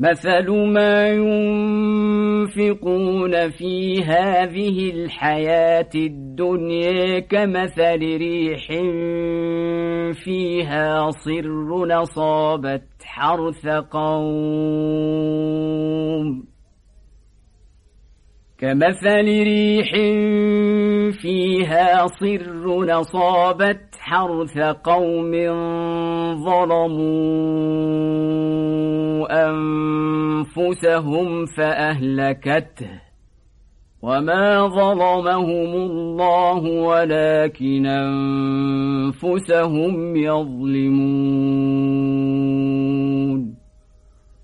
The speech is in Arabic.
مثل ما ينفقون في هذه الحياة الدنيا كمثل ريح فيها صر نصابت حرث قوم كمثل ريح فيها صر نصابت حرث قوم ظلموا أنفسهم فأهلكته وما ظلمهم الله ولكن أنفسهم يظلمون